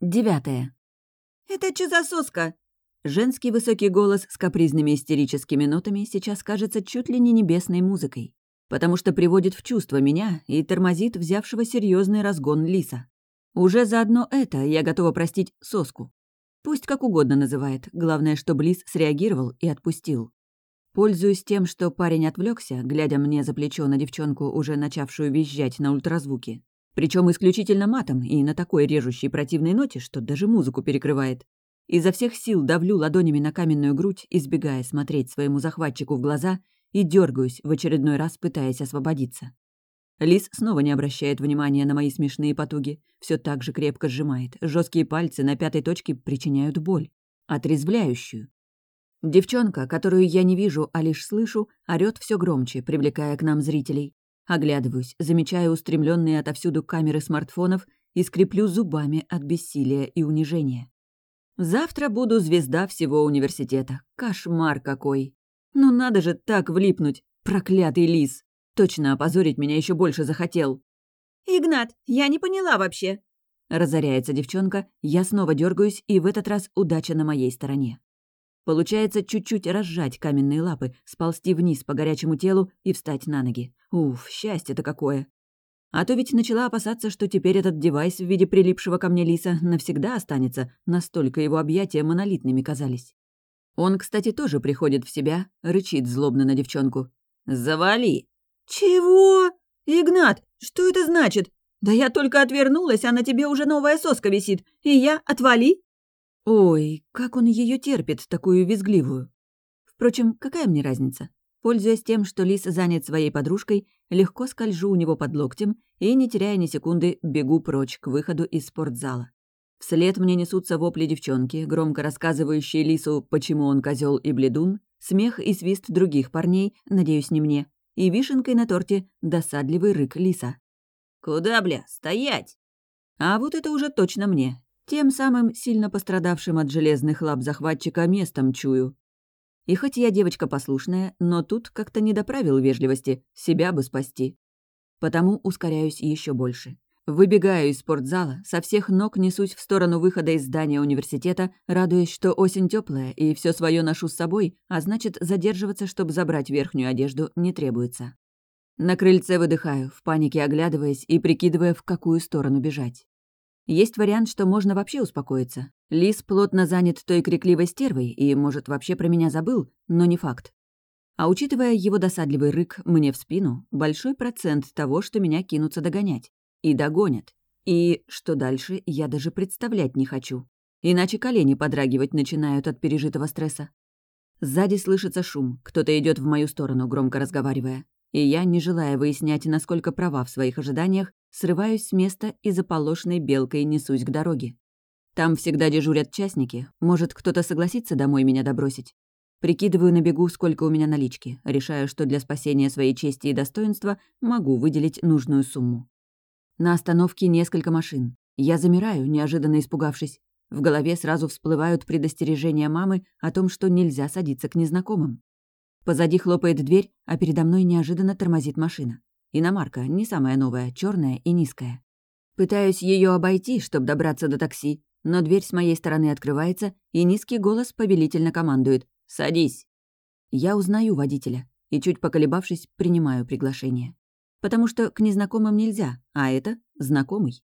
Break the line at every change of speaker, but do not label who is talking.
Девятое.
«Это что за соска?»
Женский высокий голос с капризными истерическими нотами сейчас кажется чуть ли не небесной музыкой, потому что приводит в чувство меня и тормозит взявшего серьезный разгон лиса. Уже заодно это я готова простить соску. Пусть как угодно называет, главное, чтобы лис среагировал и отпустил. Пользуясь тем, что парень отвлекся, глядя мне за плечо на девчонку, уже начавшую визжать на ультразвуке, причем исключительно матом и на такой режущей противной ноте, что даже музыку перекрывает. Изо всех сил давлю ладонями на каменную грудь, избегая смотреть своему захватчику в глаза, и дергаюсь, в очередной раз пытаясь освободиться. Лис снова не обращает внимания на мои смешные потуги, все так же крепко сжимает, жесткие пальцы на пятой точке причиняют боль, отрезвляющую. Девчонка, которую я не вижу, а лишь слышу, орёт все громче, привлекая к нам зрителей. Оглядываюсь, замечая устремленные отовсюду камеры смартфонов и скреплю зубами от бессилия и унижения. Завтра буду звезда всего университета. Кошмар какой! Ну надо же так влипнуть, проклятый лис! Точно опозорить меня еще больше захотел.
«Игнат, я не поняла вообще!»
Разоряется девчонка, я снова дергаюсь, и в этот раз удача на моей стороне. Получается чуть-чуть разжать каменные лапы, сползти вниз по горячему телу и встать на ноги. Уф, счастье-то какое! А то ведь начала опасаться, что теперь этот девайс в виде прилипшего ко мне лиса навсегда останется, настолько его объятия монолитными казались. Он, кстати, тоже приходит в себя, рычит злобно на девчонку. «Завали!»
«Чего? Игнат, что это значит? Да я только отвернулась, а на тебе уже новая соска висит, и я отвали?»
Ой, как он ее терпит, такую визгливую. Впрочем, какая мне разница? Пользуясь тем, что лис занят своей подружкой, легко скольжу у него под локтем и, не теряя ни секунды, бегу прочь к выходу из спортзала. Вслед мне несутся вопли девчонки, громко рассказывающие лису, почему он козел и бледун, смех и свист других парней, надеюсь, не мне, и вишенкой на торте досадливый рык лиса. «Куда, бля, стоять?» А вот это уже точно мне, тем самым сильно пострадавшим от железных лап захватчика местом чую. И хоть я девочка послушная, но тут как-то не до правил вежливости, себя бы спасти. Потому ускоряюсь еще больше. Выбегаю из спортзала, со всех ног несусь в сторону выхода из здания университета, радуясь, что осень теплая и все свое ношу с собой, а значит, задерживаться, чтобы забрать верхнюю одежду, не требуется. На крыльце выдыхаю, в панике оглядываясь и прикидывая, в какую сторону бежать. Есть вариант, что можно вообще успокоиться. Лис плотно занят той крикливой стервой и, может, вообще про меня забыл, но не факт. А учитывая его досадливый рык мне в спину, большой процент того, что меня кинутся догонять. И догонят. И что дальше, я даже представлять не хочу. Иначе колени подрагивать начинают от пережитого стресса. Сзади слышится шум, кто-то идет в мою сторону, громко разговаривая. И я, не желая выяснять, насколько права в своих ожиданиях, Срываюсь с места и заполошной белкой несусь к дороге. Там всегда дежурят частники. Может, кто-то согласится домой меня добросить. Прикидываю на бегу, сколько у меня налички. Решаю, что для спасения своей чести и достоинства могу выделить нужную сумму. На остановке несколько машин. Я замираю, неожиданно испугавшись. В голове сразу всплывают предостережения мамы о том, что нельзя садиться к незнакомым. Позади хлопает дверь, а передо мной неожиданно тормозит машина. Иномарка, не самая новая, черная и низкая. Пытаюсь ее обойти, чтобы добраться до такси, но дверь с моей стороны открывается, и низкий голос повелительно командует «Садись!». Я узнаю водителя и, чуть поколебавшись, принимаю приглашение. Потому что к незнакомым нельзя, а это знакомый.